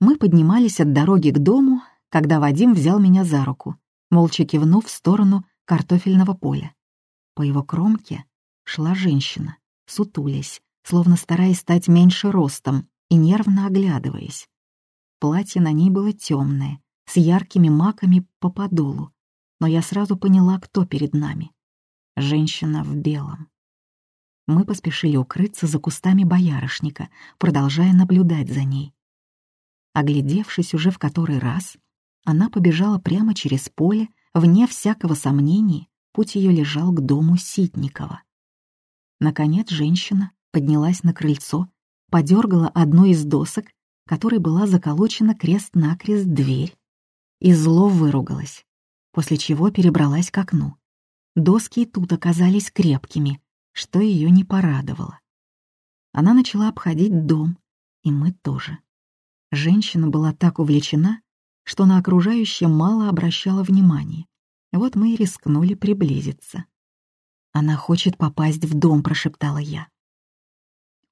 Мы поднимались от дороги к дому, когда Вадим взял меня за руку, молча кивнув в сторону картофельного поля. По его кромке шла женщина, сутулясь, словно стараясь стать меньше ростом и нервно оглядываясь. Платье на ней было темное, с яркими маками по подолу, но я сразу поняла, кто перед нами. Женщина в белом. Мы поспешили укрыться за кустами боярышника, продолжая наблюдать за ней. Оглядевшись уже в который раз, она побежала прямо через поле, вне всякого сомнения, путь ее лежал к дому Ситникова. Наконец женщина поднялась на крыльцо, подергала одну из досок, которой была заколочена крест-накрест дверь, и зло выругалась, после чего перебралась к окну. Доски и тут оказались крепкими, что ее не порадовало. Она начала обходить дом, и мы тоже. Женщина была так увлечена, что на окружающее мало обращала внимания. Вот мы и рискнули приблизиться. «Она хочет попасть в дом», — прошептала я.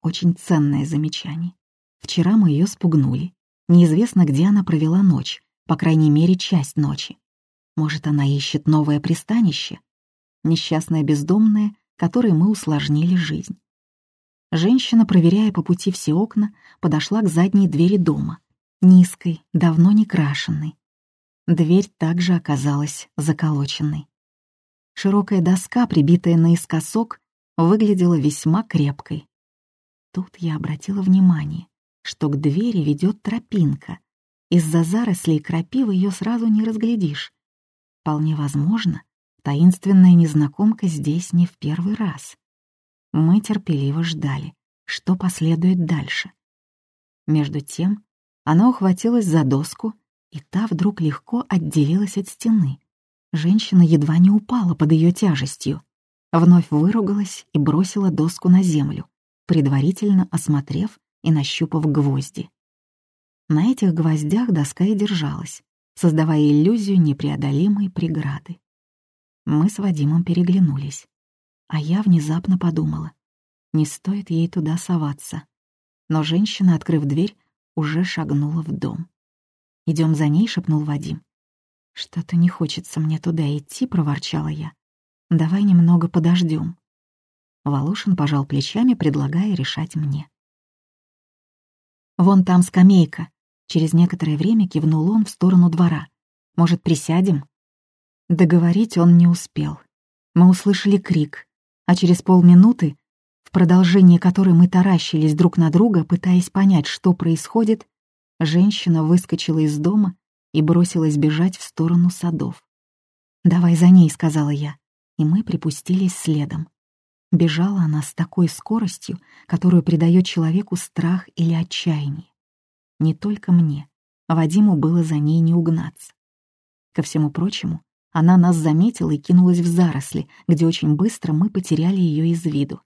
Очень ценное замечание. Вчера мы ее спугнули. Неизвестно, где она провела ночь, по крайней мере, часть ночи. Может, она ищет новое пристанище? Несчастная бездомная, которой мы усложнили жизнь. Женщина, проверяя по пути все окна, подошла к задней двери дома, низкой, давно не крашенной. Дверь также оказалась заколоченной. Широкая доска, прибитая наискосок, выглядела весьма крепкой. Тут я обратила внимание, что к двери ведет тропинка. Из-за зарослей крапивы ее сразу не разглядишь. Вполне возможно, таинственная незнакомка здесь не в первый раз. Мы терпеливо ждали, что последует дальше. Между тем она ухватилась за доску, и та вдруг легко отделилась от стены. Женщина едва не упала под ее тяжестью. Вновь выругалась и бросила доску на землю, предварительно осмотрев и нащупав гвозди. На этих гвоздях доска и держалась, создавая иллюзию непреодолимой преграды. Мы с Вадимом переглянулись, а я внезапно подумала, не стоит ей туда соваться. Но женщина, открыв дверь, уже шагнула в дом. Идем за ней», — шепнул Вадим. «Что-то не хочется мне туда идти», — проворчала я. «Давай немного подождем. Волошин пожал плечами, предлагая решать мне. «Вон там скамейка», — через некоторое время кивнул он в сторону двора. «Может, присядем?» Договорить он не успел. Мы услышали крик, а через полминуты, в продолжении которой мы таращились друг на друга, пытаясь понять, что происходит, женщина выскочила из дома и бросилась бежать в сторону садов. «Давай за ней», — сказала я, и мы припустились следом. Бежала она с такой скоростью, которую придает человеку страх или отчаяние. Не только мне, Вадиму было за ней не угнаться. Ко всему прочему, она нас заметила и кинулась в заросли, где очень быстро мы потеряли ее из виду.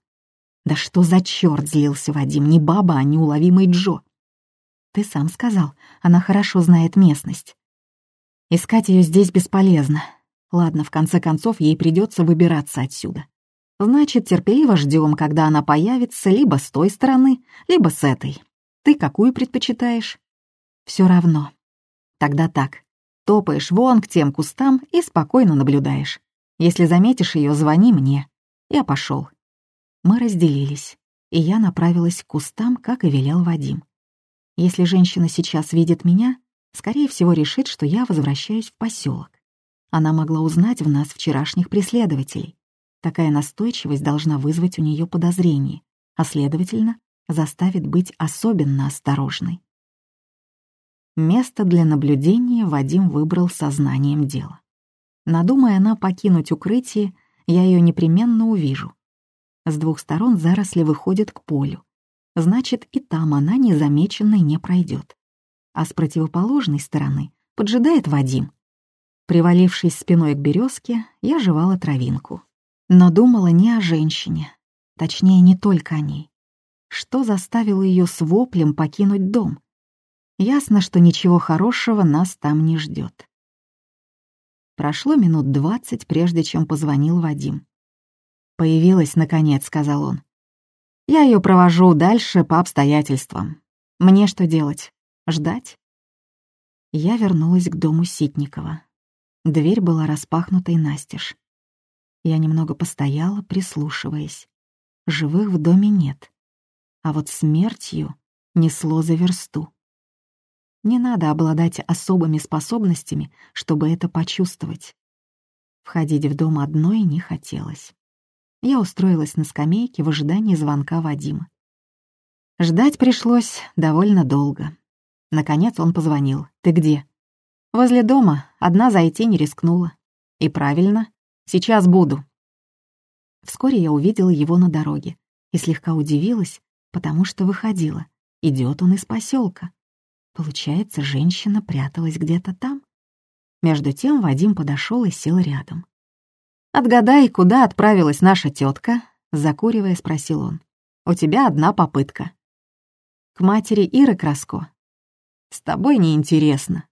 «Да что за черт злился Вадим, не баба, а неуловимый Джо!» «Ты сам сказал, она хорошо знает местность. Искать ее здесь бесполезно. Ладно, в конце концов, ей придется выбираться отсюда. Значит, терпеливо ждем, когда она появится либо с той стороны, либо с этой. Ты какую предпочитаешь? Все равно. Тогда так. Топаешь вон к тем кустам и спокойно наблюдаешь. Если заметишь ее, звони мне. Я пошел. Мы разделились, и я направилась к кустам, как и велел Вадим. Если женщина сейчас видит меня, скорее всего решит, что я возвращаюсь в поселок. Она могла узнать в нас вчерашних преследователей. Такая настойчивость должна вызвать у нее подозрение, а, следовательно, заставит быть особенно осторожной. Место для наблюдения Вадим выбрал сознанием дела. Надумая она покинуть укрытие, я ее непременно увижу. С двух сторон заросли выходят к полю. Значит, и там она незамеченной не пройдет. А с противоположной стороны поджидает Вадим. Привалившись спиной к березке, я жевала травинку. Но думала не о женщине, точнее, не только о ней. Что заставило ее с воплем покинуть дом? Ясно, что ничего хорошего нас там не ждет. Прошло минут двадцать, прежде чем позвонил Вадим. «Появилась, наконец», — сказал он. «Я ее провожу дальше по обстоятельствам. Мне что делать? Ждать? Я вернулась к дому Ситникова. Дверь была распахнутой настежь. Я немного постояла, прислушиваясь. Живых в доме нет. А вот смертью несло за версту. Не надо обладать особыми способностями, чтобы это почувствовать. Входить в дом одной не хотелось. Я устроилась на скамейке в ожидании звонка Вадима. Ждать пришлось довольно долго. Наконец он позвонил. «Ты где?» «Возле дома. Одна зайти не рискнула». «И правильно. Сейчас буду». Вскоре я увидела его на дороге и слегка удивилась, потому что выходила. Идет он из поселка. Получается, женщина пряталась где-то там. Между тем Вадим подошел и сел рядом. «Отгадай, куда отправилась наша тетка? закуривая, спросил он. «У тебя одна попытка». «К матери Иры Краско». «С тобой неинтересно».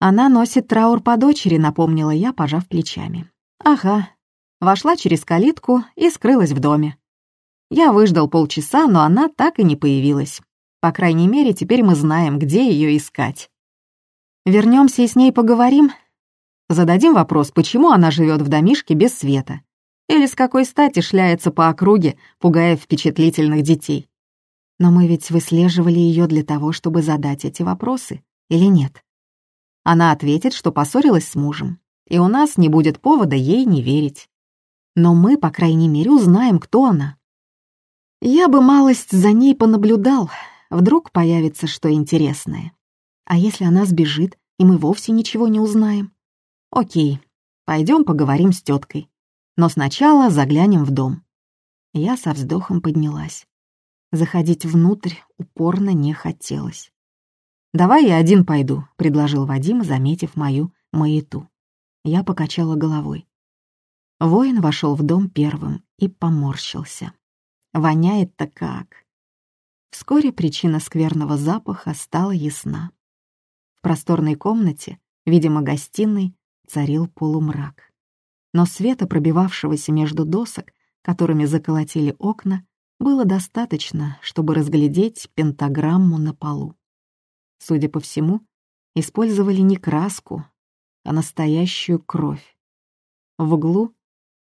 «Она носит траур по дочери», — напомнила я, пожав плечами. «Ага». Вошла через калитку и скрылась в доме. Я выждал полчаса, но она так и не появилась. По крайней мере, теперь мы знаем, где ее искать. Вернемся и с ней поговорим. Зададим вопрос, почему она живет в домишке без света. Или с какой стати шляется по округе, пугая впечатлительных детей. Но мы ведь выслеживали ее для того, чтобы задать эти вопросы, или нет? Она ответит, что поссорилась с мужем, и у нас не будет повода ей не верить. Но мы, по крайней мере, узнаем, кто она. Я бы малость за ней понаблюдал, вдруг появится что интересное. А если она сбежит, и мы вовсе ничего не узнаем? Окей, пойдем поговорим с теткой. Но сначала заглянем в дом. Я со вздохом поднялась. Заходить внутрь упорно не хотелось. «Давай я один пойду», — предложил Вадим, заметив мою маяту. Я покачала головой. Воин вошел в дом первым и поморщился. Воняет-то как. Вскоре причина скверного запаха стала ясна. В просторной комнате, видимо, гостиной, царил полумрак. Но света, пробивавшегося между досок, которыми заколотили окна, было достаточно, чтобы разглядеть пентаграмму на полу. Судя по всему, использовали не краску, а настоящую кровь. В углу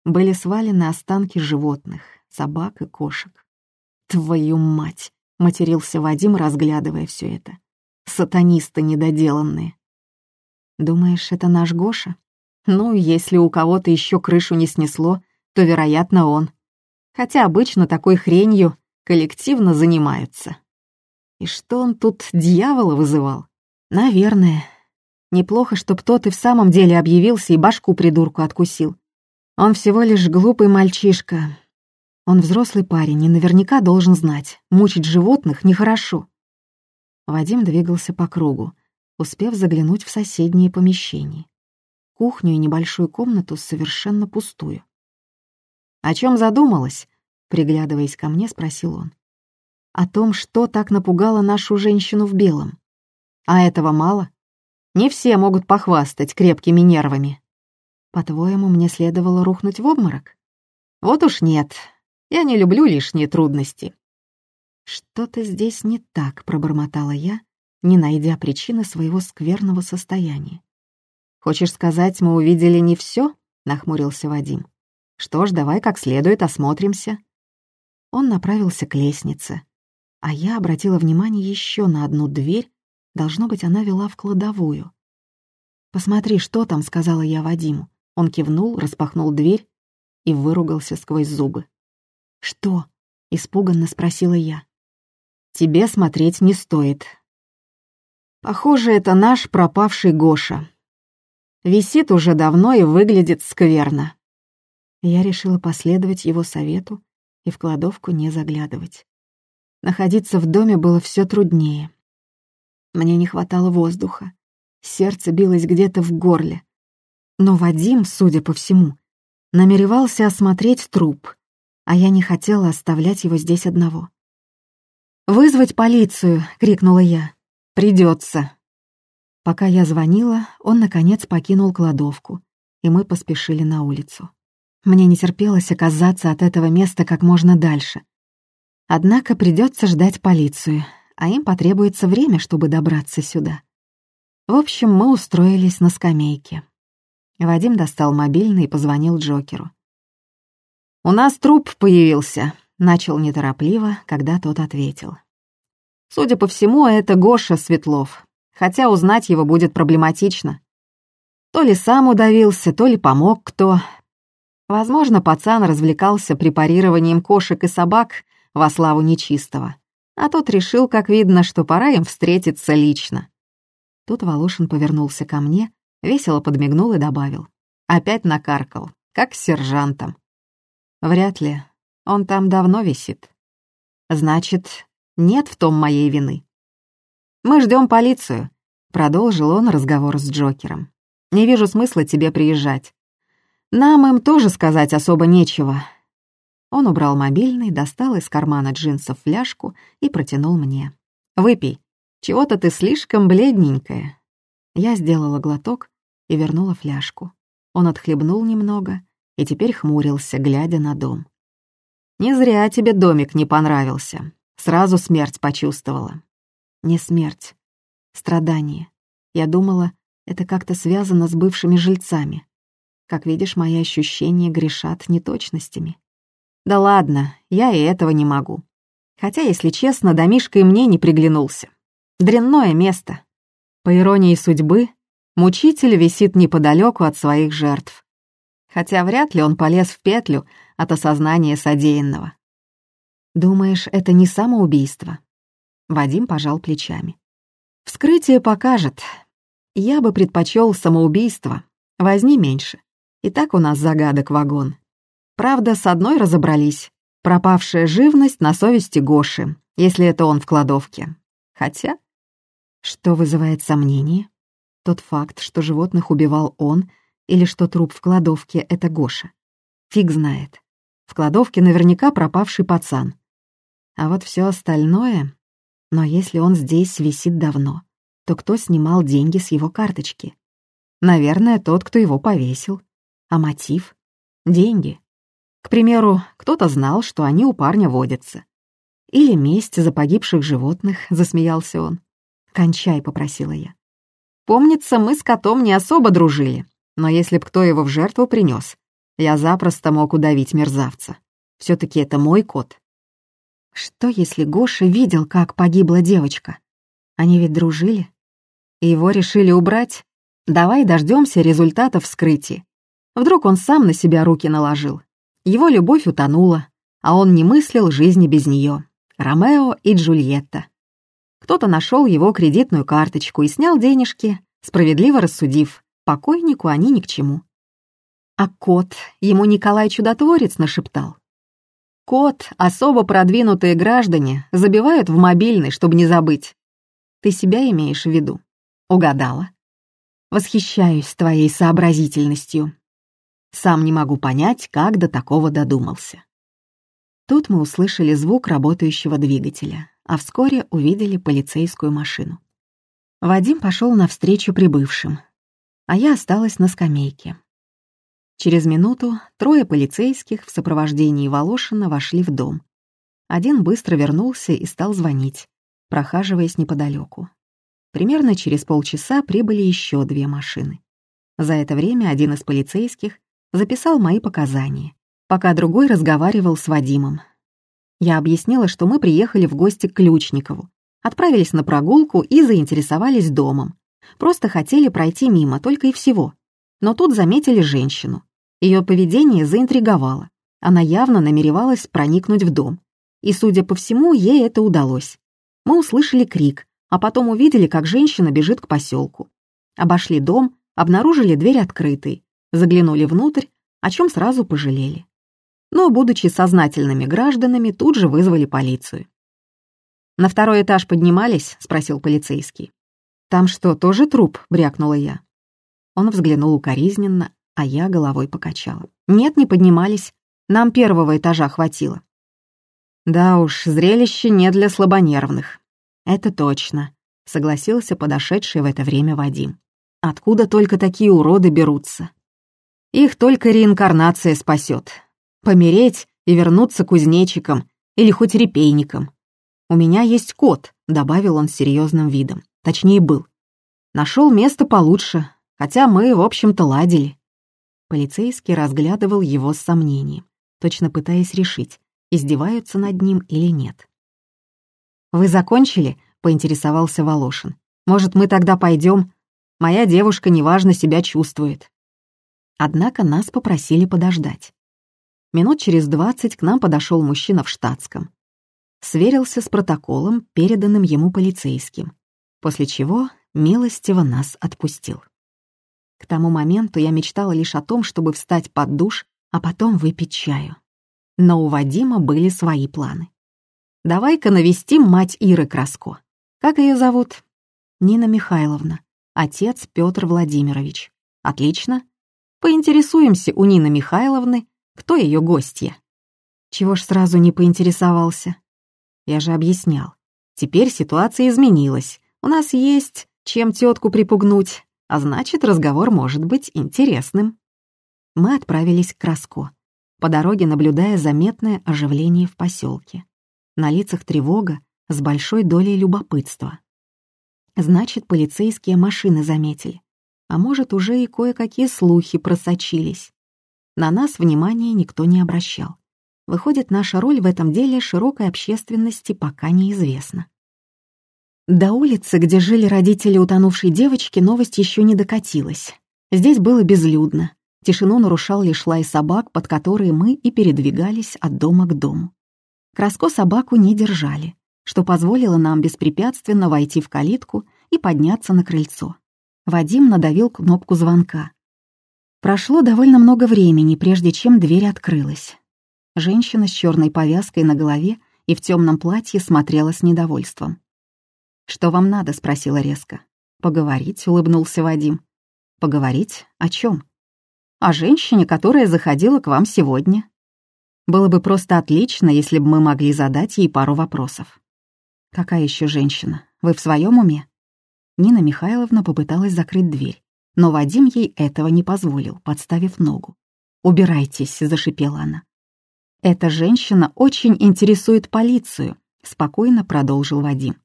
были свалены останки животных, собак и кошек. «Твою мать!» — матерился Вадим, разглядывая все это сатанисты недоделанные. Думаешь, это наш Гоша? Ну, если у кого-то еще крышу не снесло, то, вероятно, он. Хотя обычно такой хренью коллективно занимаются. И что он тут дьявола вызывал? Наверное. Неплохо, чтоб тот и в самом деле объявился и башку придурку откусил. Он всего лишь глупый мальчишка. Он взрослый парень и наверняка должен знать, мучить животных нехорошо. Вадим двигался по кругу, успев заглянуть в соседние помещения. Кухню и небольшую комнату совершенно пустую. «О чем задумалась?» — приглядываясь ко мне, спросил он. «О том, что так напугало нашу женщину в белом. А этого мало? Не все могут похвастать крепкими нервами. По-твоему, мне следовало рухнуть в обморок? Вот уж нет. Я не люблю лишние трудности. «Что-то здесь не так», — пробормотала я, не найдя причины своего скверного состояния. «Хочешь сказать, мы увидели не все? нахмурился Вадим. «Что ж, давай как следует осмотримся». Он направился к лестнице, а я обратила внимание еще на одну дверь, должно быть, она вела в кладовую. «Посмотри, что там», — сказала я Вадиму. Он кивнул, распахнул дверь и выругался сквозь зубы. «Что?» — испуганно спросила я тебе смотреть не стоит. Похоже, это наш пропавший Гоша. Висит уже давно и выглядит скверно. Я решила последовать его совету и в кладовку не заглядывать. Находиться в доме было все труднее. Мне не хватало воздуха. Сердце билось где-то в горле. Но Вадим, судя по всему, намеревался осмотреть труп, а я не хотела оставлять его здесь одного. «Вызвать полицию!» — крикнула я. «Придется!» Пока я звонила, он, наконец, покинул кладовку, и мы поспешили на улицу. Мне не терпелось оказаться от этого места как можно дальше. Однако придется ждать полицию, а им потребуется время, чтобы добраться сюда. В общем, мы устроились на скамейке. Вадим достал мобильный и позвонил Джокеру. «У нас труп появился», — начал неторопливо, когда тот ответил. «Судя по всему, это Гоша Светлов, хотя узнать его будет проблематично. То ли сам удавился, то ли помог кто. Возможно, пацан развлекался препарированием кошек и собак во славу нечистого, а тот решил, как видно, что пора им встретиться лично. Тут Волошин повернулся ко мне, весело подмигнул и добавил. Опять накаркал, как с сержантом. Вряд ли. Он там давно висит. Значит, нет в том моей вины. Мы ждем полицию, продолжил он разговор с Джокером. Не вижу смысла тебе приезжать. Нам им тоже сказать особо нечего. Он убрал мобильный, достал из кармана джинсов фляжку и протянул мне. «Выпей. Чего-то ты слишком бледненькая». Я сделала глоток и вернула фляжку. Он отхлебнул немного и теперь хмурился, глядя на дом. «Не зря тебе домик не понравился. Сразу смерть почувствовала». «Не смерть. Страдание. Я думала, это как-то связано с бывшими жильцами. Как видишь, мои ощущения грешат неточностями. Да ладно, я и этого не могу. Хотя, если честно, домишка и мне не приглянулся. Дрянное место. По иронии судьбы, мучитель висит неподалеку от своих жертв. Хотя вряд ли он полез в петлю от осознания содеянного. Думаешь, это не самоубийство? Вадим пожал плечами. Вскрытие покажет. Я бы предпочел самоубийство. Возни меньше. И так у нас загадок вагон. Правда, с одной разобрались. Пропавшая живность на совести Гоши, если это он в кладовке. Хотя что вызывает сомнение? Тот факт, что животных убивал он, или что труп в кладовке — это Гоша. Фиг знает. В кладовке наверняка пропавший пацан. А вот все остальное... Но если он здесь висит давно, то кто снимал деньги с его карточки? Наверное, тот, кто его повесил. А мотив? Деньги. К примеру, кто-то знал, что они у парня водятся. Или месть за погибших животных, засмеялся он. «Кончай», — попросила я. «Помнится, мы с котом не особо дружили, но если б кто его в жертву принес, я запросто мог удавить мерзавца. все таки это мой кот». Что, если Гоша видел, как погибла девочка? Они ведь дружили. Его решили убрать? Давай дождемся результатов вскрытия. Вдруг он сам на себя руки наложил. Его любовь утонула, а он не мыслил жизни без нее. Ромео и Джульетта. Кто-то нашел его кредитную карточку и снял денежки, справедливо рассудив, покойнику они ни к чему. А кот ему Николай Чудотворец нашептал. Кот, особо продвинутые граждане, забивают в мобильный, чтобы не забыть. Ты себя имеешь в виду? Угадала. Восхищаюсь твоей сообразительностью. Сам не могу понять, как до такого додумался. Тут мы услышали звук работающего двигателя а вскоре увидели полицейскую машину. Вадим пошел навстречу прибывшим, а я осталась на скамейке. Через минуту трое полицейских в сопровождении Волошина вошли в дом. Один быстро вернулся и стал звонить, прохаживаясь неподалеку. Примерно через полчаса прибыли еще две машины. За это время один из полицейских записал мои показания, пока другой разговаривал с Вадимом, я объяснила, что мы приехали в гости к Ключникову, отправились на прогулку и заинтересовались домом. Просто хотели пройти мимо, только и всего. Но тут заметили женщину. Ее поведение заинтриговало. Она явно намеревалась проникнуть в дом. И, судя по всему, ей это удалось. Мы услышали крик, а потом увидели, как женщина бежит к поселку. Обошли дом, обнаружили дверь открытой, заглянули внутрь, о чем сразу пожалели но, будучи сознательными гражданами, тут же вызвали полицию. «На второй этаж поднимались?» — спросил полицейский. «Там что, тоже труп?» — брякнула я. Он взглянул укоризненно, а я головой покачала. «Нет, не поднимались. Нам первого этажа хватило». «Да уж, зрелище не для слабонервных». «Это точно», — согласился подошедший в это время Вадим. «Откуда только такие уроды берутся?» «Их только реинкарнация спасет помереть и вернуться кузнечиком или хоть репейником. «У меня есть кот», — добавил он серьезным видом. Точнее, был. Нашел место получше, хотя мы, в общем-то, ладили». Полицейский разглядывал его с сомнением, точно пытаясь решить, издеваются над ним или нет. «Вы закончили?» — поинтересовался Волошин. «Может, мы тогда пойдем? Моя девушка неважно себя чувствует». Однако нас попросили подождать. Минут через двадцать к нам подошел мужчина в штатском. Сверился с протоколом, переданным ему полицейским, после чего милостиво нас отпустил. К тому моменту я мечтала лишь о том, чтобы встать под душ, а потом выпить чаю. Но у Вадима были свои планы. «Давай-ка навестим мать Иры Краско. Как ее зовут?» «Нина Михайловна. Отец Петр Владимирович. Отлично. Поинтересуемся у Нины Михайловны, кто ее гостья». Чего ж сразу не поинтересовался? Я же объяснял. Теперь ситуация изменилась. У нас есть чем тетку припугнуть, а значит, разговор может быть интересным. Мы отправились к Краско, по дороге наблюдая заметное оживление в поселке. На лицах тревога с большой долей любопытства. Значит, полицейские машины заметили. А может, уже и кое-какие слухи просочились. На нас внимания никто не обращал. Выходит, наша роль в этом деле широкой общественности пока неизвестна. До улицы, где жили родители утонувшей девочки, новость еще не докатилась. Здесь было безлюдно. Тишину нарушал лишь лай собак, под которые мы и передвигались от дома к дому. Краско собаку не держали, что позволило нам беспрепятственно войти в калитку и подняться на крыльцо. Вадим надавил кнопку звонка. Прошло довольно много времени, прежде чем дверь открылась. Женщина с черной повязкой на голове и в темном платье смотрела с недовольством. «Что вам надо?» — спросила резко. «Поговорить», — улыбнулся Вадим. «Поговорить? О чем? «О женщине, которая заходила к вам сегодня». Было бы просто отлично, если бы мы могли задать ей пару вопросов. «Какая еще женщина? Вы в своем уме?» Нина Михайловна попыталась закрыть дверь, но Вадим ей этого не позволил, подставив ногу. «Убирайтесь», — зашипела она. «Эта женщина очень интересует полицию», — спокойно продолжил Вадим.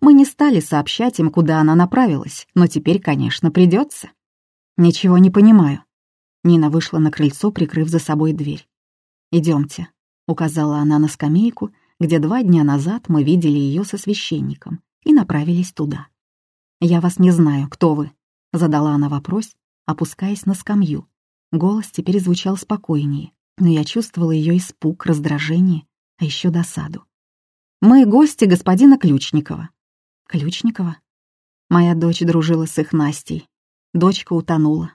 Мы не стали сообщать им, куда она направилась, но теперь, конечно, придется. Ничего не понимаю. Нина вышла на крыльцо, прикрыв за собой дверь. Идемте, указала она на скамейку, где два дня назад мы видели ее со священником, и направились туда. «Я вас не знаю, кто вы?» — задала она вопрос, опускаясь на скамью. Голос теперь звучал спокойнее, но я чувствовала ее испуг, раздражение, а еще досаду. «Мы гости господина Ключникова. Ключникова? Моя дочь дружила с их Настей. Дочка утонула.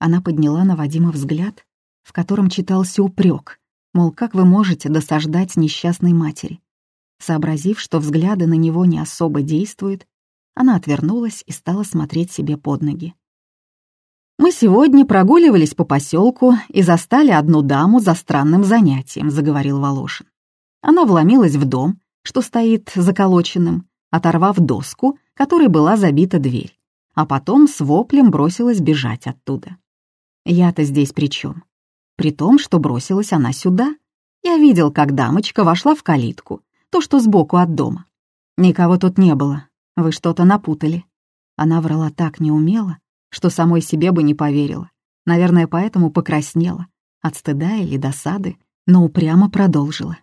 Она подняла на Вадима взгляд, в котором читался упрек, мол, как вы можете досаждать несчастной матери? Сообразив, что взгляды на него не особо действуют, она отвернулась и стала смотреть себе под ноги. «Мы сегодня прогуливались по поселку и застали одну даму за странным занятием», — заговорил Волошин. Она вломилась в дом, что стоит заколоченным, оторвав доску, которой была забита дверь, а потом с воплем бросилась бежать оттуда. Я-то здесь при чем? При том, что бросилась она сюда. Я видел, как дамочка вошла в калитку, то, что сбоку от дома. Никого тут не было, вы что-то напутали. Она врала так неумело, что самой себе бы не поверила. Наверное, поэтому покраснела, от стыда или досады, но упрямо продолжила.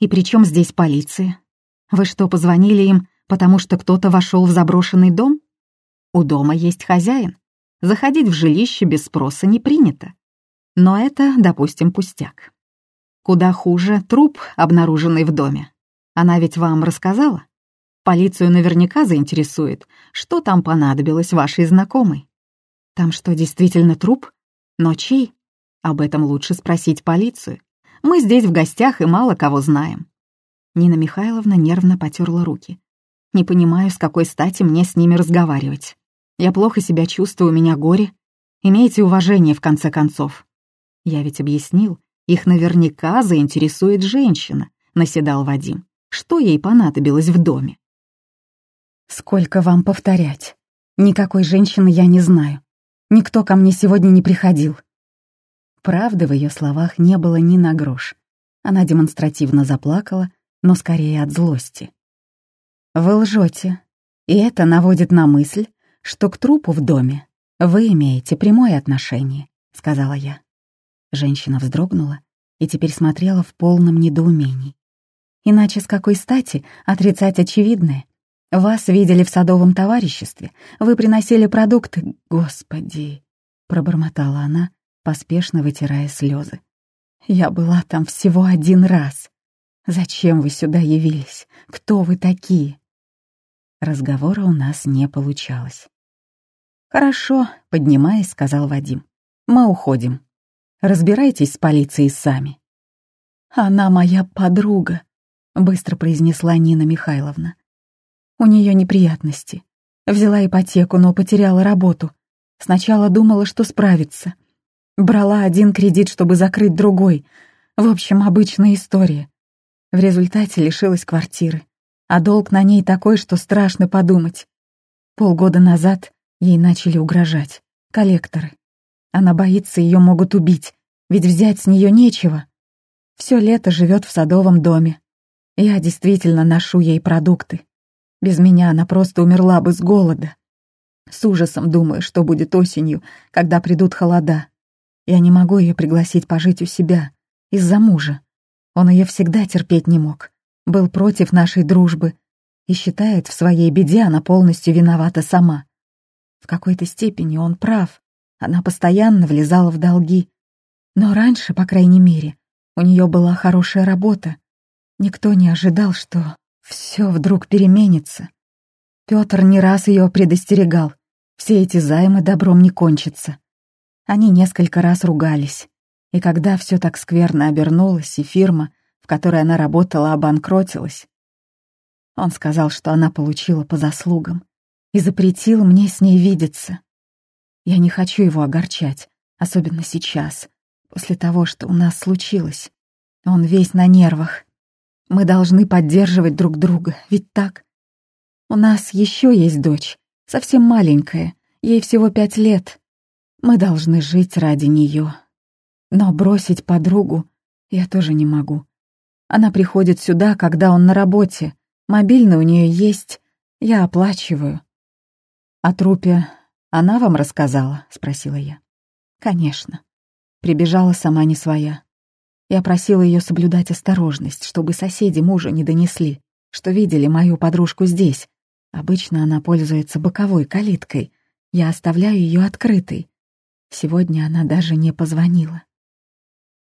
«И при чем здесь полиция? Вы что, позвонили им потому что кто-то вошел в заброшенный дом? У дома есть хозяин. Заходить в жилище без спроса не принято. Но это, допустим, пустяк. Куда хуже труп, обнаруженный в доме. Она ведь вам рассказала? Полицию наверняка заинтересует, что там понадобилось вашей знакомой. Там что, действительно труп? Но чей? Об этом лучше спросить полицию. Мы здесь в гостях и мало кого знаем. Нина Михайловна нервно потерла руки. Не понимаю, с какой стати мне с ними разговаривать. Я плохо себя чувствую, у меня горе. Имейте уважение, в конце концов. Я ведь объяснил, их наверняка заинтересует женщина, наседал Вадим. Что ей понадобилось в доме? Сколько вам повторять? Никакой женщины я не знаю. Никто ко мне сегодня не приходил. Правды в ее словах не было ни на грош. Она демонстративно заплакала, но скорее от злости. Вы лжете, и это наводит на мысль, что к трупу в доме вы имеете прямое отношение», — сказала я. Женщина вздрогнула и теперь смотрела в полном недоумении. «Иначе с какой стати отрицать очевидное? Вас видели в садовом товариществе, вы приносили продукты. Господи!» — пробормотала она, поспешно вытирая слезы. «Я была там всего один раз. Зачем вы сюда явились? Кто вы такие?» Разговора у нас не получалось. «Хорошо», — поднимаясь, сказал Вадим. «Мы уходим. Разбирайтесь с полицией сами». «Она моя подруга», — быстро произнесла Нина Михайловна. «У нее неприятности. Взяла ипотеку, но потеряла работу. Сначала думала, что справится. Брала один кредит, чтобы закрыть другой. В общем, обычная история. В результате лишилась квартиры. А долг на ней такой, что страшно подумать. Полгода назад ей начали угрожать. Коллекторы. Она боится, ее могут убить, ведь взять с нее нечего. Все лето живет в садовом доме. Я действительно ношу ей продукты. Без меня она просто умерла бы с голода. С ужасом думаю, что будет осенью, когда придут холода. Я не могу ее пригласить пожить у себя из-за мужа. Он ее всегда терпеть не мог, был против нашей дружбы и считает, в своей беде она полностью виновата сама. В какой-то степени он прав, она постоянно влезала в долги. Но раньше, по крайней мере, у нее была хорошая работа. Никто не ожидал, что все вдруг переменится. Петр не раз ее предостерегал. Все эти займы добром не кончатся. Они несколько раз ругались. И когда все так скверно обернулось, и фирма, которой она работала, обанкротилась, он сказал, что она получила по заслугам и запретил мне с ней видеться. Я не хочу его огорчать, особенно сейчас, после того, что у нас случилось. Он весь на нервах. Мы должны поддерживать друг друга, ведь так? У нас еще есть дочь, совсем маленькая, ей всего пять лет. Мы должны жить ради нее. Но бросить подругу я тоже не могу. Она приходит сюда, когда он на работе. Мобильный у нее есть, я оплачиваю. О трупе она вам рассказала? спросила я. Конечно. Прибежала сама не своя. Я просила ее соблюдать осторожность, чтобы соседи мужа не донесли, что видели мою подружку здесь. Обычно она пользуется боковой калиткой. Я оставляю ее открытой. Сегодня она даже не позвонила.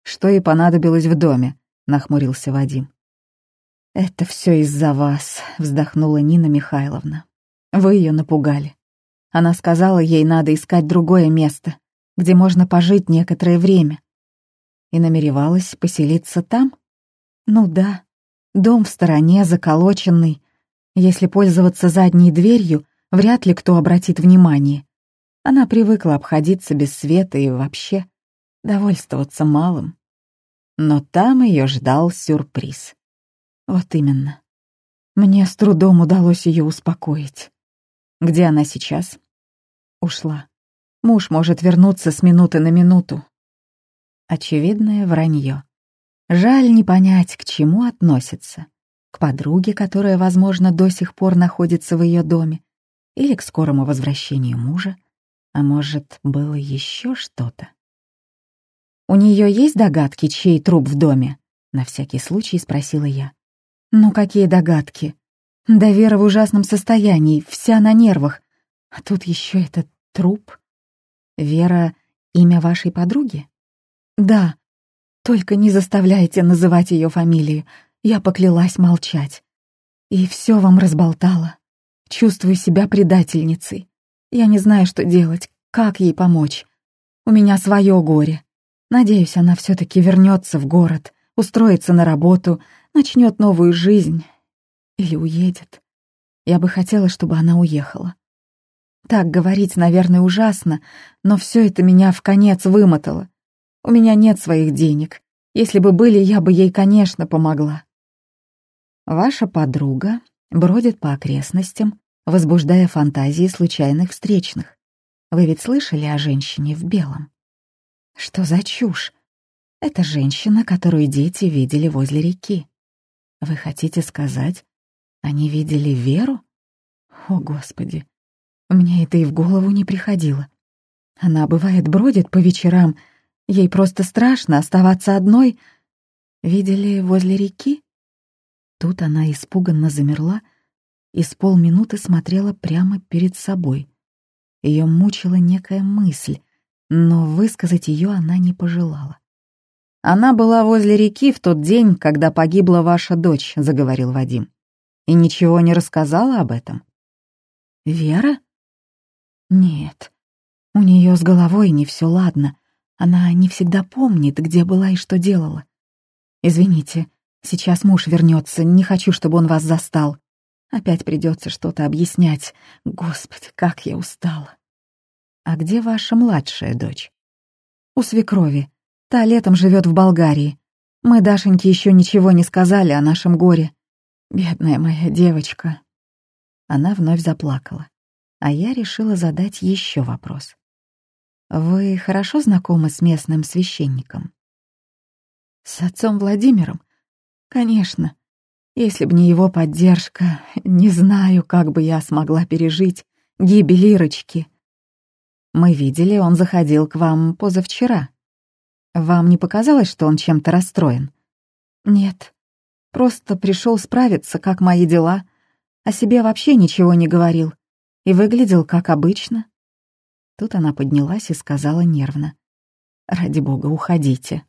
«Что ей понадобилось в доме?» — нахмурился Вадим. «Это все из-за вас», — вздохнула Нина Михайловна. «Вы ее напугали. Она сказала, ей надо искать другое место, где можно пожить некоторое время. И намеревалась поселиться там? Ну да, дом в стороне, заколоченный. Если пользоваться задней дверью, вряд ли кто обратит внимание. Она привыкла обходиться без света и вообще довольствоваться малым. Но там ее ждал сюрприз. Вот именно. Мне с трудом удалось ее успокоить. Где она сейчас? Ушла. Муж может вернуться с минуты на минуту. Очевидное вранье. Жаль не понять, к чему относится. К подруге, которая, возможно, до сих пор находится в ее доме, или к скорому возвращению мужа, а может, было еще что-то. «У нее есть догадки, чей труп в доме?» — на всякий случай спросила я. «Ну какие догадки? Да Вера в ужасном состоянии, вся на нервах. А тут еще этот труп. Вера — имя вашей подруги?» «Да. Только не заставляйте называть ее фамилию. Я поклялась молчать. И все вам разболтала. Чувствую себя предательницей. Я не знаю, что делать, как ей помочь. У меня свое горе. Надеюсь, она все-таки вернется в город, устроится на работу, начнет новую жизнь. Или уедет. Я бы хотела, чтобы она уехала. Так говорить, наверное, ужасно, но все это меня в конец вымотало. У меня нет своих денег. Если бы были, я бы ей, конечно, помогла. Ваша подруга бродит по окрестностям, возбуждая фантазии случайных встречных. Вы ведь слышали о женщине в белом? Что за чушь? Это женщина, которую дети видели возле реки. Вы хотите сказать, они видели Веру? О, Господи! Мне это и в голову не приходило. Она, бывает, бродит по вечерам. Ей просто страшно оставаться одной. Видели возле реки? Тут она испуганно замерла и с полминуты смотрела прямо перед собой. Ее мучила некая мысль, но высказать ее она не пожелала. «Она была возле реки в тот день, когда погибла ваша дочь», — заговорил Вадим. «И ничего не рассказала об этом?» «Вера?» Нет, у нее с головой не все ладно. Она не всегда помнит, где была и что делала. Извините, сейчас муж вернется, не хочу, чтобы он вас застал. Опять придется что-то объяснять. Господи, как я устала. А где ваша младшая дочь? У свекрови. Та летом живет в Болгарии. Мы Дашеньке еще ничего не сказали о нашем горе. Бедная моя девочка. Она вновь заплакала а я решила задать еще вопрос. «Вы хорошо знакомы с местным священником?» «С отцом Владимиром? Конечно. Если б не его поддержка, не знаю, как бы я смогла пережить гибель Ирочки. Мы видели, он заходил к вам позавчера. Вам не показалось, что он чем-то расстроен?» «Нет. Просто пришел справиться, как мои дела. О себе вообще ничего не говорил и выглядел как обычно. Тут она поднялась и сказала нервно. «Ради бога, уходите».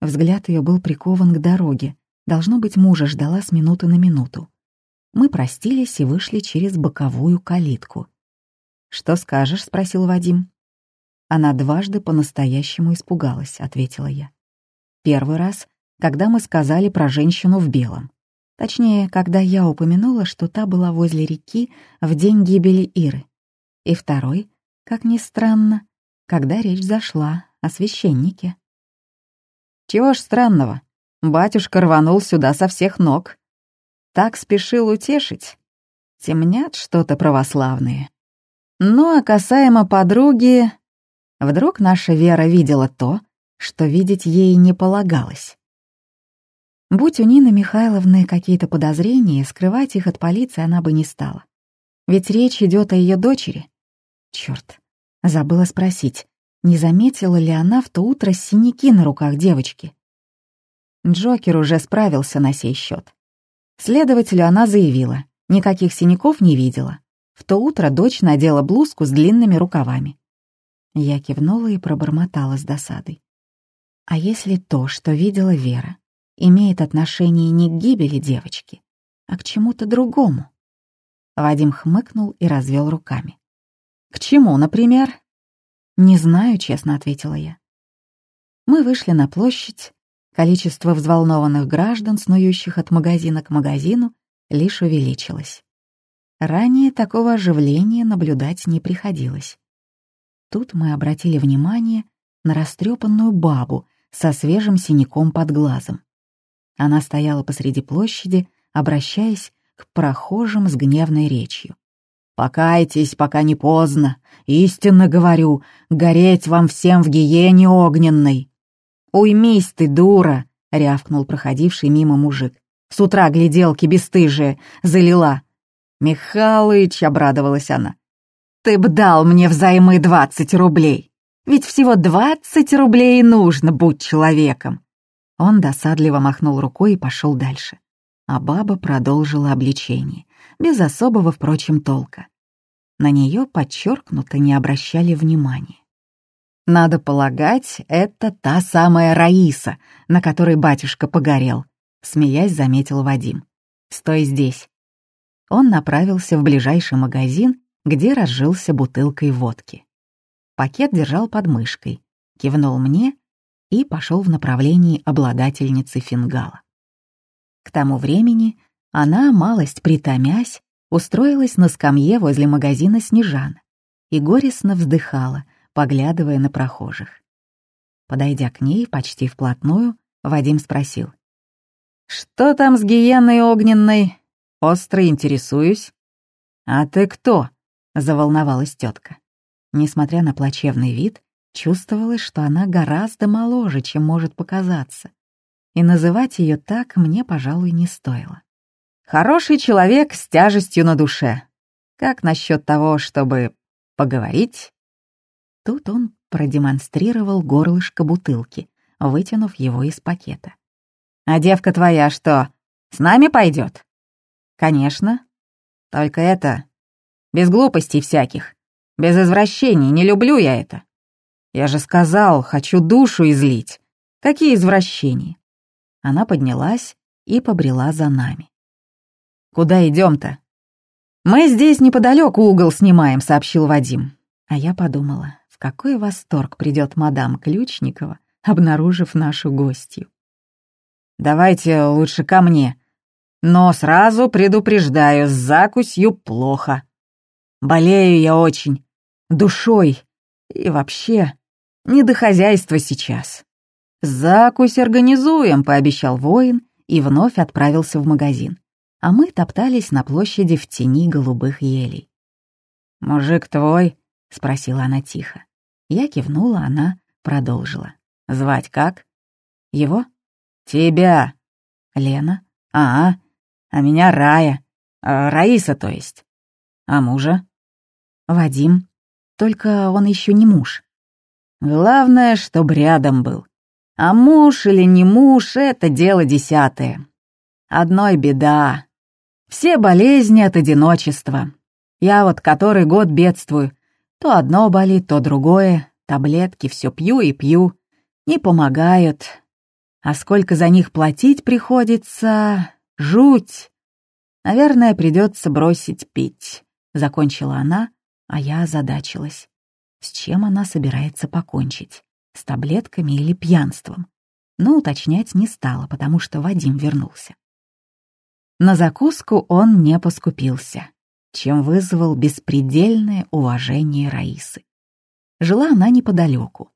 Взгляд ее был прикован к дороге. Должно быть, мужа ждала с минуты на минуту. Мы простились и вышли через боковую калитку. «Что скажешь?» — спросил Вадим. Она дважды по-настоящему испугалась, — ответила я. Первый раз, когда мы сказали про женщину в белом. Точнее, когда я упомянула, что та была возле реки в день гибели Иры. И второй, как ни странно, когда речь зашла о священнике. Чего ж странного? Батюшка рванул сюда со всех ног. Так спешил утешить. Темнят что-то православные. Ну а касаемо подруги... Вдруг наша Вера видела то, что видеть ей не полагалось. Будь у Нины Михайловны какие-то подозрения, скрывать их от полиции она бы не стала. Ведь речь идет о ее дочери. Черт, забыла спросить, не заметила ли она в то утро синяки на руках девочки. Джокер уже справился на сей счет. Следователю она заявила, никаких синяков не видела. В то утро дочь надела блузку с длинными рукавами. Я кивнула и пробормотала с досадой. А если то, что видела Вера, имеет отношение не к гибели девочки, а к чему-то другому. Вадим хмыкнул и развел руками. «К чему, например?» «Не знаю», — честно ответила я. Мы вышли на площадь. Количество взволнованных граждан, снующих от магазина к магазину, лишь увеличилось. Ранее такого оживления наблюдать не приходилось. Тут мы обратили внимание на растрепанную бабу со свежим синяком под глазом. Она стояла посреди площади, обращаясь к прохожим с гневной речью. «Покайтесь, пока не поздно. Истинно говорю, гореть вам всем в гиене огненной». «Уймись ты, дура!» — рявкнул проходивший мимо мужик. «С утра гляделки бесстыжие, залила». «Михалыч!» — обрадовалась она. «Ты б дал мне взаймы двадцать рублей. Ведь всего двадцать рублей нужно, будь человеком. Он досадливо махнул рукой и пошел дальше. А баба продолжила обличение, без особого, впрочем, толка. На нее подчеркнуто не обращали внимания. Надо полагать, это та самая Раиса, на которой батюшка погорел, смеясь, заметил Вадим. Стой здесь. Он направился в ближайший магазин, где разжился бутылкой водки. Пакет держал под мышкой, кивнул мне и пошел в направлении обладательницы фингала. К тому времени она, малость притомясь, устроилась на скамье возле магазина «Снежан» и горестно вздыхала, поглядывая на прохожих. Подойдя к ней почти вплотную, Вадим спросил. «Что там с гиеной огненной? Остро интересуюсь». «А ты кто?» — заволновалась тетка. Несмотря на плачевный вид, Чувствовалось, что она гораздо моложе, чем может показаться. И называть ее так мне, пожалуй, не стоило. Хороший человек с тяжестью на душе. Как насчет того, чтобы поговорить?» Тут он продемонстрировал горлышко бутылки, вытянув его из пакета. «А девка твоя что, с нами пойдет? «Конечно. Только это... Без глупостей всяких. Без извращений. Не люблю я это. Я же сказал, хочу душу излить. Какие извращения?» Она поднялась и побрела за нами. «Куда идем-то?» «Мы здесь неподалеку угол снимаем», — сообщил Вадим. А я подумала, в какой восторг придет мадам Ключникова, обнаружив нашу гостью. «Давайте лучше ко мне. Но сразу предупреждаю, с закусью плохо. Болею я очень, душой и вообще не до хозяйства сейчас. Закусь организуем», — пообещал воин и вновь отправился в магазин. А мы топтались на площади в тени голубых елей. «Мужик твой?» — спросила она тихо. Я кивнула, она продолжила. «Звать как?» «Его?» «Тебя!» «Лена?» «А, а меня Рая. А, Раиса, то есть. А мужа?» «Вадим. Только он еще не муж». «Главное, чтоб рядом был. А муж или не муж — это дело десятое. Одной беда. Все болезни от одиночества. Я вот который год бедствую. То одно болит, то другое. Таблетки все пью и пью. Не помогают. А сколько за них платить приходится... Жуть. Наверное, придется бросить пить. Закончила она, а я озадачилась. С чем она собирается покончить? С таблетками или пьянством? Но уточнять не стала, потому что Вадим вернулся. На закуску он не поскупился, чем вызвал беспредельное уважение Раисы. Жила она неподалеку.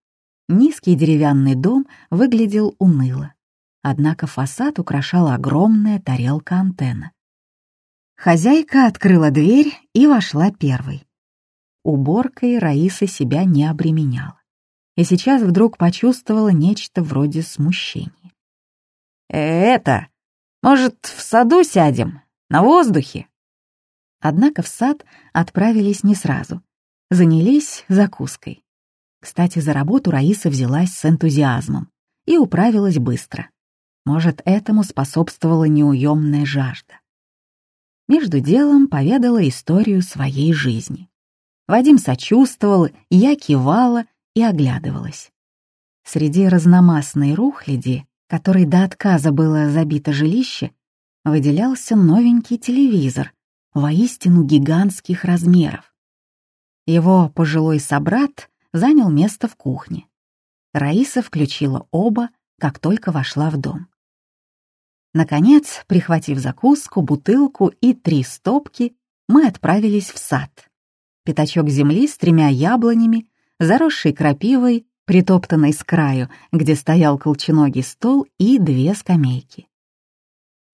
Низкий деревянный дом выглядел уныло, однако фасад украшала огромная тарелка-антенна. Хозяйка открыла дверь и вошла первой. Уборкой Раиса себя не обременяла. И сейчас вдруг почувствовала нечто вроде смущения. «Э, «Это, может, в саду сядем? На воздухе?» Однако в сад отправились не сразу. Занялись закуской. Кстати, за работу Раиса взялась с энтузиазмом и управилась быстро. Может, этому способствовала неуемная жажда. Между делом поведала историю своей жизни. Вадим сочувствовал, я кивала и оглядывалась. Среди разномастной рухляди, которой до отказа было забито жилище, выделялся новенький телевизор, воистину гигантских размеров. Его пожилой собрат занял место в кухне. Раиса включила оба, как только вошла в дом. Наконец, прихватив закуску, бутылку и три стопки, мы отправились в сад. Пятачок земли с тремя яблонями, заросший крапивой, притоптанной с краю, где стоял колченогий стол и две скамейки.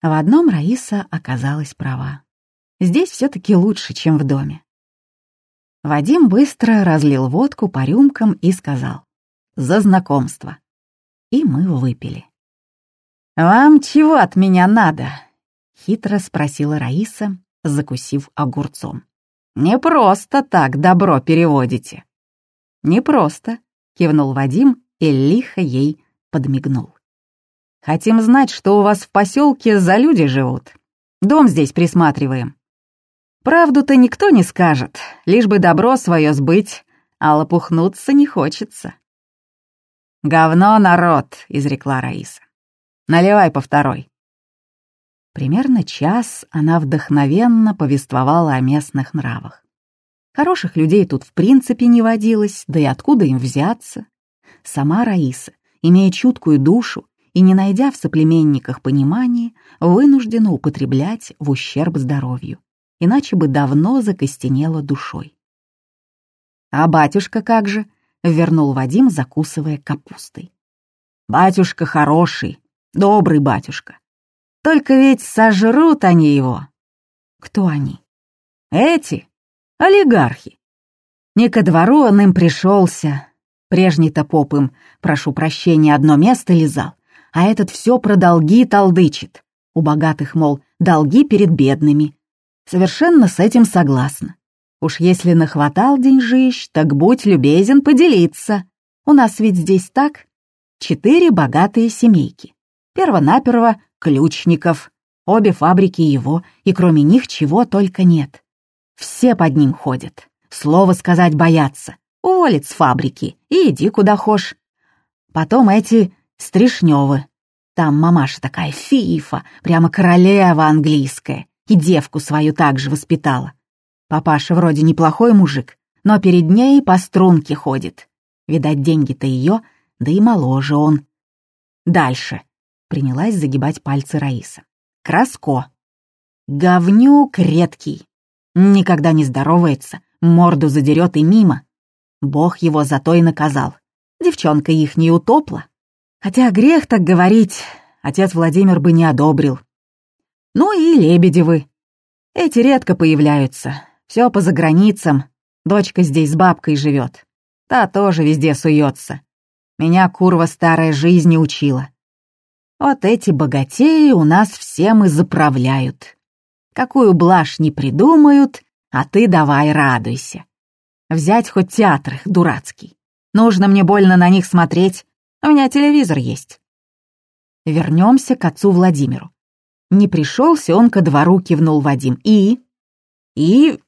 В одном Раиса оказалась права. Здесь все таки лучше, чем в доме. Вадим быстро разлил водку по рюмкам и сказал «За знакомство». И мы выпили. «Вам чего от меня надо?» — хитро спросила Раиса, закусив огурцом. «Не просто так добро переводите». «Не просто», — кивнул Вадим и лихо ей подмигнул. «Хотим знать, что у вас в поселке за люди живут. Дом здесь присматриваем. Правду-то никто не скажет, лишь бы добро свое сбыть, а лопухнуться не хочется. «Говно, народ!» — изрекла Раиса. «Наливай по второй». Примерно час она вдохновенно повествовала о местных нравах. Хороших людей тут в принципе не водилось, да и откуда им взяться? Сама Раиса, имея чуткую душу и не найдя в соплеменниках понимания, вынуждена употреблять в ущерб здоровью иначе бы давно закостенела душой. «А батюшка как же?» — вернул Вадим, закусывая капустой. «Батюшка хороший, добрый батюшка. Только ведь сожрут они его». «Кто они?» «Эти, олигархи. Не ко двору он им пришелся. Прежний-то поп им, прошу прощения, одно место лизал, а этот все про долги толдычит. У богатых, мол, долги перед бедными, Совершенно с этим согласна. Уж если нахватал деньжищ, так будь любезен поделиться. У нас ведь здесь так. Четыре богатые семейки. Первонаперво ключников. Обе фабрики его, и кроме них чего только нет. Все под ним ходят. Слово сказать боятся. Уволит с фабрики и иди куда хошь. Потом эти Стришневы. Там мамаша такая фифа, прямо королева английская, и девку свою также воспитала. Папаша вроде неплохой мужик, но перед ней по струнке ходит. Видать, деньги-то ее, да и моложе он. Дальше. Принялась загибать пальцы Раиса. Краско. Говнюк редкий. Никогда не здоровается, морду задерет и мимо. Бог его зато и наказал. Девчонка их не утопла. Хотя грех так говорить, отец Владимир бы не одобрил. Ну и Лебедевы. Эти редко появляются. Все по заграницам. Дочка здесь с бабкой живет. Та тоже везде суется. Меня курва старая жизни учила. Вот эти богатеи у нас всем и заправляют. Какую блажь не придумают, а ты давай радуйся. Взять хоть театр их дурацкий. Нужно мне больно на них смотреть, у меня телевизор есть. Вернемся к отцу Владимиру. Не пришелся он ко двору, кивнул Вадим. И? И?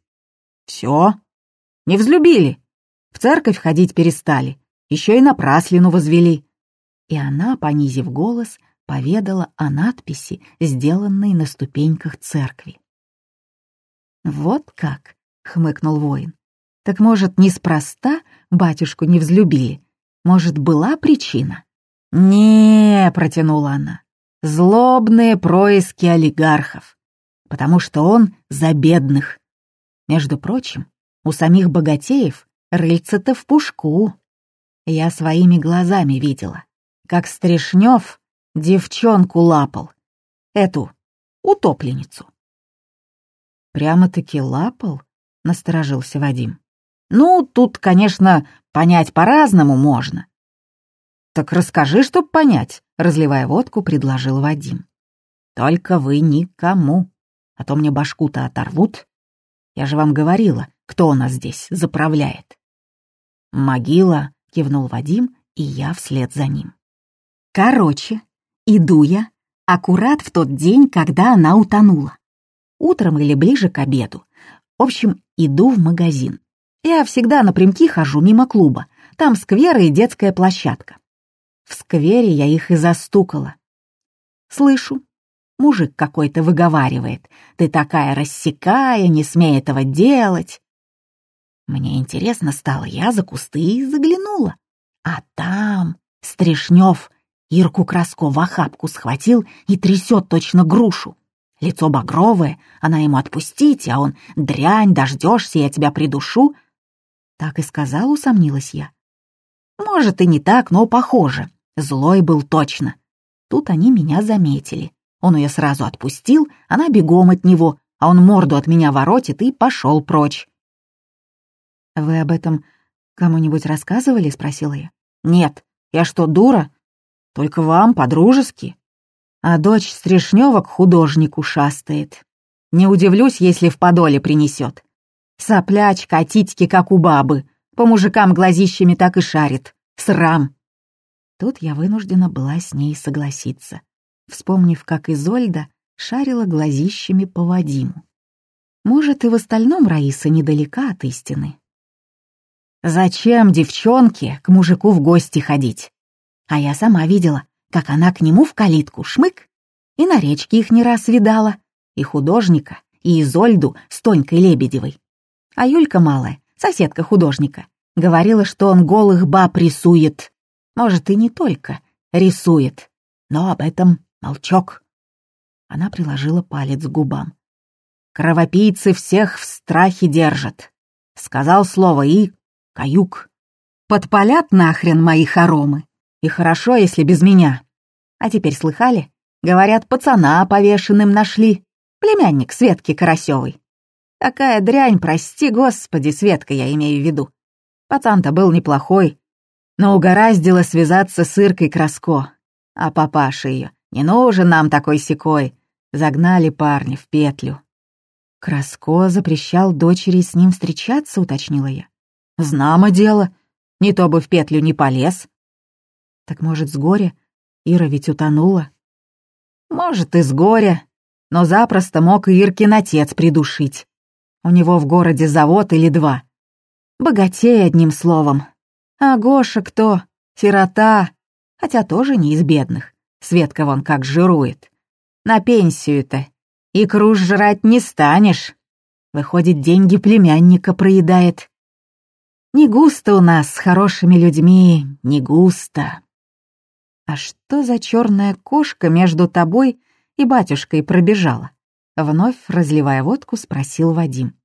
Все. Не взлюбили. В церковь ходить перестали. Еще и напраслину возвели. И она, понизив голос, поведала о надписи, сделанной на ступеньках церкви. «Вот как!» — хмыкнул воин. «Так, может, неспроста батюшку не взлюбили? Может, была причина? не протянула она. «Злобные происки олигархов, потому что он за бедных. Между прочим, у самих богатеев рыльца-то в пушку. Я своими глазами видела, как Стрешнев девчонку лапал, эту утопленницу. «Прямо-таки лапал?» — насторожился Вадим. «Ну, тут, конечно, Понять по-разному можно. Так расскажи, чтоб понять, разливая водку, предложил Вадим. Только вы никому, а то мне башку-то оторвут. Я же вам говорила, кто у нас здесь заправляет. Могила, кивнул Вадим, и я вслед за ним. Короче, иду я аккурат в тот день, когда она утонула. Утром или ближе к обеду. В общем, иду в магазин. Я всегда напрямки хожу мимо клуба. Там сквер и детская площадка. В сквере я их и застукала. Слышу, мужик какой-то выговаривает. Ты такая рассекая, не смей этого делать. Мне интересно стало, я за кусты и заглянула. А там Стрешнев Ирку Краско в охапку схватил и трясет точно грушу. Лицо багровое, она ему отпустить, а он «дрянь, дождешься, я тебя придушу», так и сказал, усомнилась я. Может, и не так, но похоже. Злой был точно. Тут они меня заметили. Он ее сразу отпустил, она бегом от него, а он морду от меня воротит и пошел прочь. «Вы об этом кому-нибудь рассказывали?» — спросила я. «Нет, я что, дура? Только вам, по-дружески. А дочь Стрешнева к художнику шастает. Не удивлюсь, если в подоле принесет. Соплячка, а титьки, как у бабы. По мужикам глазищами так и шарит. Срам. Тут я вынуждена была с ней согласиться, вспомнив, как Изольда шарила глазищами по Вадиму. Может, и в остальном Раиса недалека от истины. Зачем девчонке к мужику в гости ходить? А я сама видела, как она к нему в калитку шмык, и на речке их не раз видала, и художника, и Изольду с Тонькой Лебедевой. А Юлька малая, соседка художника, говорила, что он голых баб рисует. Может, и не только рисует, но об этом молчок. Она приложила палец к губам. Кровопийцы всех в страхе держат. Сказал слово и... каюк. Подпалят нахрен мои хоромы. И хорошо, если без меня. А теперь слыхали? Говорят, пацана повешенным нашли. Племянник Светки Карасевой. Такая дрянь, прости господи, Светка я имею в виду. Пацан-то был неплохой, но угораздило связаться с Иркой Краско. А папаша ее, не нужен нам такой секой, загнали парня в петлю. Краско запрещал дочери с ним встречаться, уточнила я. Знамо дело, не то бы в петлю не полез. Так может, с горя? Ира ведь утонула. Может, и с горя, но запросто мог и Иркин отец придушить. У него в городе завод или два. Богатей, одним словом. А Гоша кто? Сирота. Хотя тоже не из бедных. Светка вон как жирует. На пенсию-то. Икру жрать не станешь. Выходит, деньги племянника проедает. Не густо у нас с хорошими людьми, не густо. А что за черная кошка между тобой и батюшкой пробежала? Вновь, разливая водку, спросил Вадим.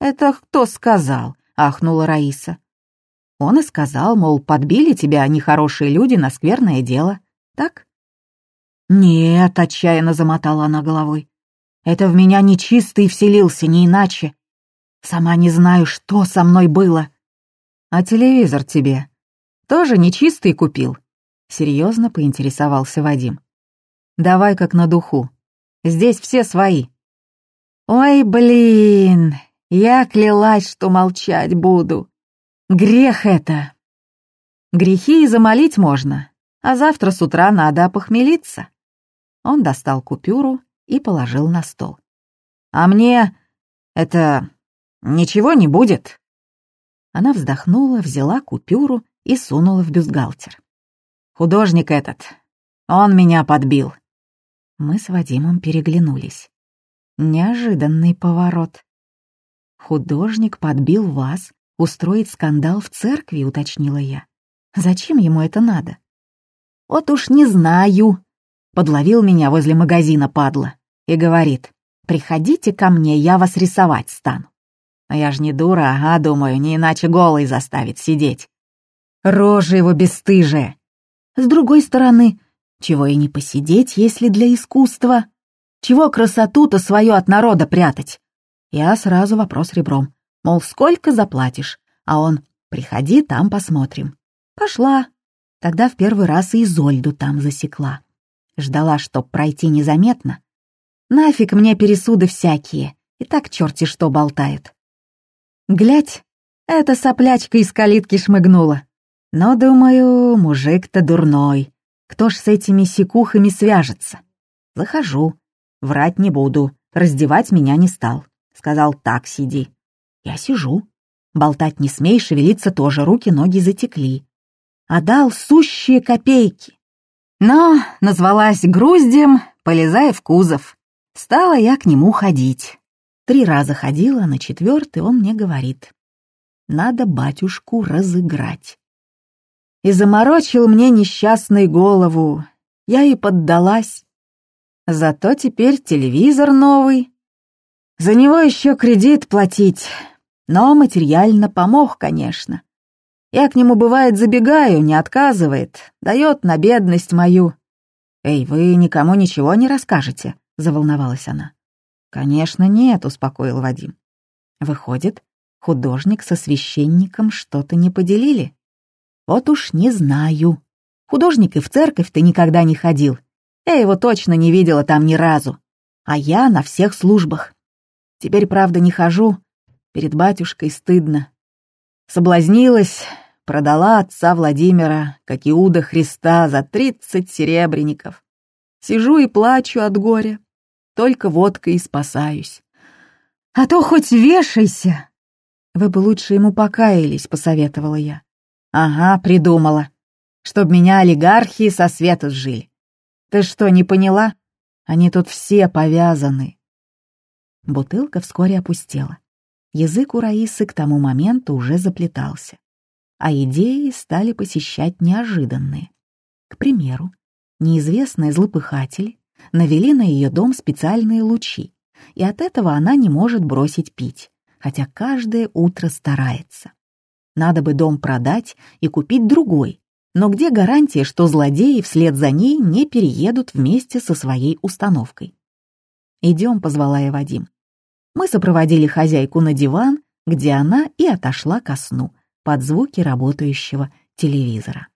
«Это кто сказал?» — ахнула Раиса. Он и сказал, мол, подбили тебя нехорошие люди на скверное дело. Так? «Нет», — отчаянно замотала она головой. «Это в меня нечистый вселился, не иначе. Сама не знаю, что со мной было». «А телевизор тебе тоже нечистый купил?» Серьезно поинтересовался Вадим. «Давай как на духу. Здесь все свои». «Ой, блин, я клялась, что молчать буду. Грех это. Грехи и замолить можно, а завтра с утра надо опохмелиться». Он достал купюру и положил на стол. «А мне это ничего не будет?» Она вздохнула, взяла купюру и сунула в бюстгальтер. «Художник этот, он меня подбил». Мы с Вадимом переглянулись. Неожиданный поворот. «Художник подбил вас устроить скандал в церкви», — уточнила я. «Зачем ему это надо?» «Вот уж не знаю», Подловил меня возле магазина, падла, и говорит, «Приходите ко мне, я вас рисовать стану». А я ж не дура, а думаю, не иначе голой заставить сидеть. Рожа его бесстыжая. С другой стороны, чего и не посидеть, если для искусства? Чего красоту-то свою от народа прятать? Я сразу вопрос ребром. Мол, сколько заплатишь? А он, приходи, там посмотрим. Пошла. Тогда в первый раз и Изольду там засекла. Ждала, чтоб пройти незаметно. Нафиг мне пересуды всякие, и так черти что болтают. Глядь, эта соплячка из калитки шмыгнула. Но, думаю, мужик-то дурной. Кто ж с этими секухами свяжется? Захожу. Врать не буду, раздевать меня не стал. Сказал, так сиди. Я сижу. Болтать не смей, шевелиться тоже, руки-ноги затекли. А дал сущие копейки. Но назвалась груздем, полезая в кузов. Стала я к нему ходить. Три раза ходила, на четвертый он мне говорит. Надо батюшку разыграть. И заморочил мне несчастной голову. Я и поддалась. Зато теперь телевизор новый. За него еще кредит платить. Но материально помог, конечно. Я к нему, бывает, забегаю, не отказывает, дает на бедность мою. «Эй, вы никому ничего не расскажете?» — заволновалась она. «Конечно нет», — успокоил Вадим. «Выходит, художник со священником что-то не поделили?» «Вот уж не знаю. Художник и в церковь-то никогда не ходил. Я его точно не видела там ни разу. А я на всех службах. Теперь, правда, не хожу. Перед батюшкой стыдно. Соблазнилась, продала отца Владимира, как Иуда Христа, за тридцать серебряников. Сижу и плачу от горя. Только водкой и спасаюсь. А то хоть вешайся. Вы бы лучше ему покаялись, посоветовала я. Ага, придумала. Чтоб меня олигархи со света сжили. Ты что, не поняла? Они тут все повязаны. Бутылка вскоре опустела. Язык у Раисы к тому моменту уже заплетался, а идеи стали посещать неожиданные. К примеру, неизвестные злопыхатели навели на ее дом специальные лучи, и от этого она не может бросить пить, хотя каждое утро старается. Надо бы дом продать и купить другой, но где гарантия, что злодеи вслед за ней не переедут вместе со своей установкой? «Идем», — позвала я Вадим. Мы сопроводили хозяйку на диван, где она и отошла ко сну под звуки работающего телевизора.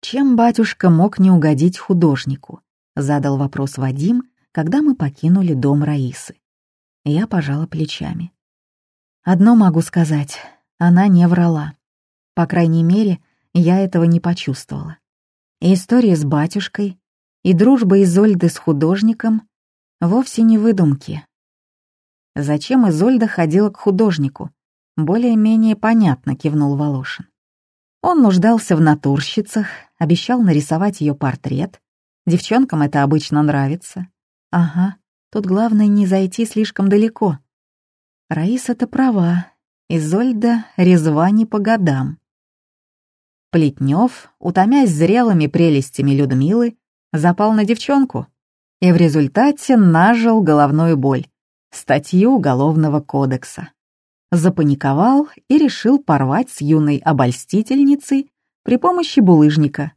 Чем батюшка мог не угодить художнику? Задал вопрос Вадим, когда мы покинули дом Раисы. Я пожала плечами. Одно могу сказать, она не врала. По крайней мере, я этого не почувствовала. И история с батюшкой, и дружба Изольды с художником вовсе не выдумки. Зачем Изольда ходила к художнику? Более-менее понятно, кивнул Волошин. Он нуждался в натурщицах, обещал нарисовать ее портрет. Девчонкам это обычно нравится. Ага, тут главное не зайти слишком далеко. Раиса-то права, Изольда резва не по годам. Плетнев, утомясь зрелыми прелестями Людмилы, запал на девчонку и в результате нажил головную боль, статью Уголовного кодекса. Запаниковал и решил порвать с юной обольстительницей при помощи булыжника.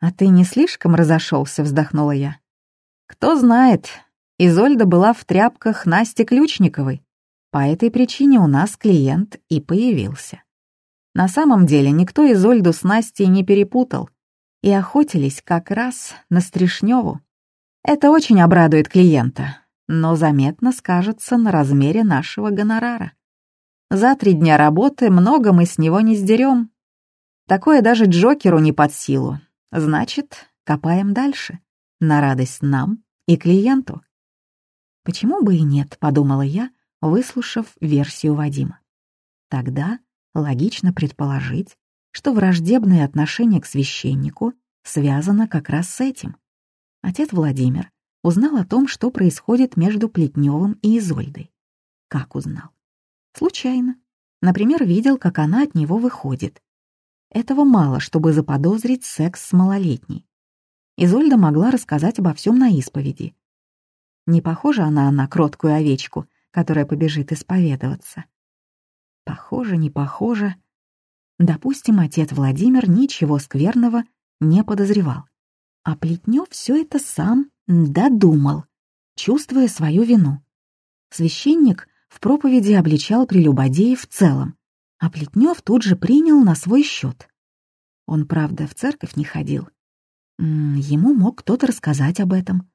«А ты не слишком разошелся, вздохнула я. «Кто знает, Изольда была в тряпках Насти Ключниковой. По этой причине у нас клиент и появился. На самом деле никто Изольду с Настей не перепутал, и охотились как раз на Стришневу. Это очень обрадует клиента, но заметно скажется на размере нашего гонорара. За три дня работы много мы с него не сдерем. Такое даже Джокеру не под силу. Значит, копаем дальше, на радость нам и клиенту. Почему бы и нет, подумала я, выслушав версию Вадима. Тогда логично предположить, что враждебное отношение к священнику связано как раз с этим. Отец Владимир узнал о том, что происходит между Плетневым и Изольдой. Как узнал? Случайно. Например, видел, как она от него выходит. Этого мало, чтобы заподозрить секс с малолетней. Изольда могла рассказать обо всем на исповеди. Не похожа она на кроткую овечку, которая побежит исповедоваться. Похоже, не похоже. Допустим, отец Владимир ничего скверного не подозревал. А Плетнев все это сам додумал, чувствуя свою вину. Священник в проповеди обличал прелюбодеев в целом, а Плетнев тут же принял на свой счет. Он, правда, в церковь не ходил. Ему мог кто-то рассказать об этом.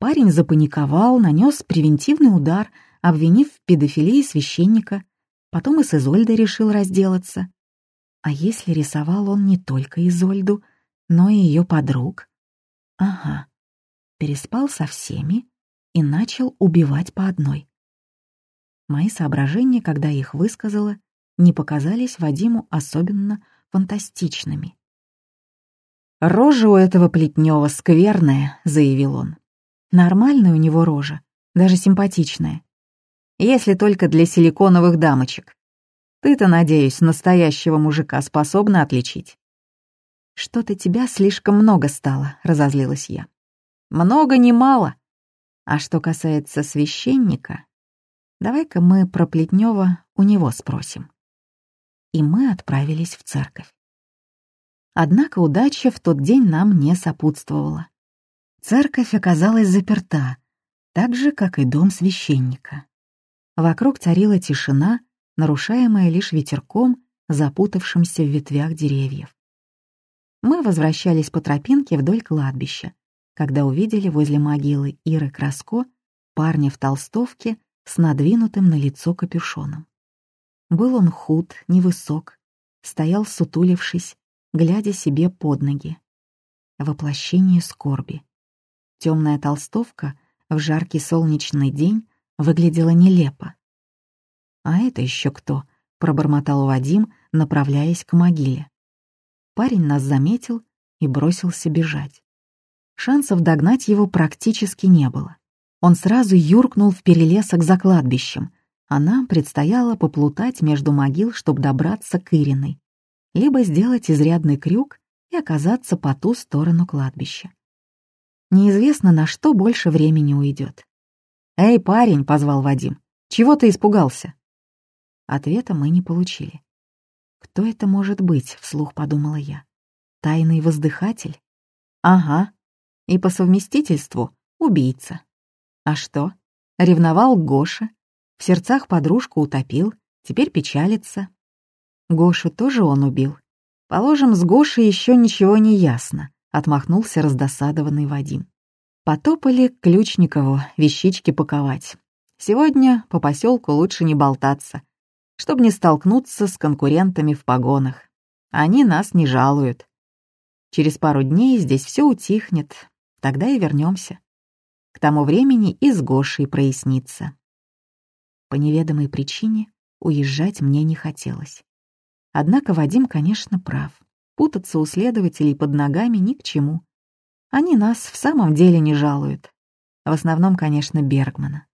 Парень запаниковал, нанес превентивный удар — обвинив в педофилии священника, потом и с Изольдой решил разделаться. А если рисовал он не только Изольду, но и ее подруг? Ага, переспал со всеми и начал убивать по одной. Мои соображения, когда их высказала, не показались Вадиму особенно фантастичными. «Рожа у этого Плетнева скверная», — заявил он. «Нормальная у него рожа, даже симпатичная если только для силиконовых дамочек. Ты-то, надеюсь, настоящего мужика способна отличить. «Что-то тебя слишком много стало», — разозлилась я. «Много не мало. А что касается священника, давай-ка мы про Плетнева у него спросим». И мы отправились в церковь. Однако удача в тот день нам не сопутствовала. Церковь оказалась заперта, так же, как и дом священника. Вокруг царила тишина, нарушаемая лишь ветерком, запутавшимся в ветвях деревьев. Мы возвращались по тропинке вдоль кладбища, когда увидели возле могилы Иры Краско парня в толстовке с надвинутым на лицо капюшоном. Был он худ, невысок, стоял сутулившись, глядя себе под ноги. Воплощение скорби. Темная толстовка в жаркий солнечный день выглядела нелепо. «А это еще кто?» — пробормотал Вадим, направляясь к могиле. Парень нас заметил и бросился бежать. Шансов догнать его практически не было. Он сразу юркнул в перелесок за кладбищем, а нам предстояло поплутать между могил, чтобы добраться к Ириной, либо сделать изрядный крюк и оказаться по ту сторону кладбища. Неизвестно, на что больше времени уйдет. «Эй, парень!» — позвал Вадим. «Чего ты испугался?» Ответа мы не получили. «Кто это может быть?» — вслух подумала я. «Тайный воздыхатель?» «Ага. И по совместительству убийца. А что? Ревновал Гоша, в сердцах подружку утопил, теперь печалится. Гошу тоже он убил. Положим, с Гошей еще ничего не ясно», — отмахнулся раздосадованный Вадим. Потопали к Ключникову вещички паковать. Сегодня по поселку лучше не болтаться, чтобы не столкнуться с конкурентами в погонах. Они нас не жалуют. Через пару дней здесь все утихнет, тогда и вернемся. К тому времени и с Гошей прояснится. По неведомой причине уезжать мне не хотелось. Однако Вадим, конечно, прав. Путаться у следователей под ногами ни к чему. Они нас в самом деле не жалуют. В основном, конечно, Бергмана.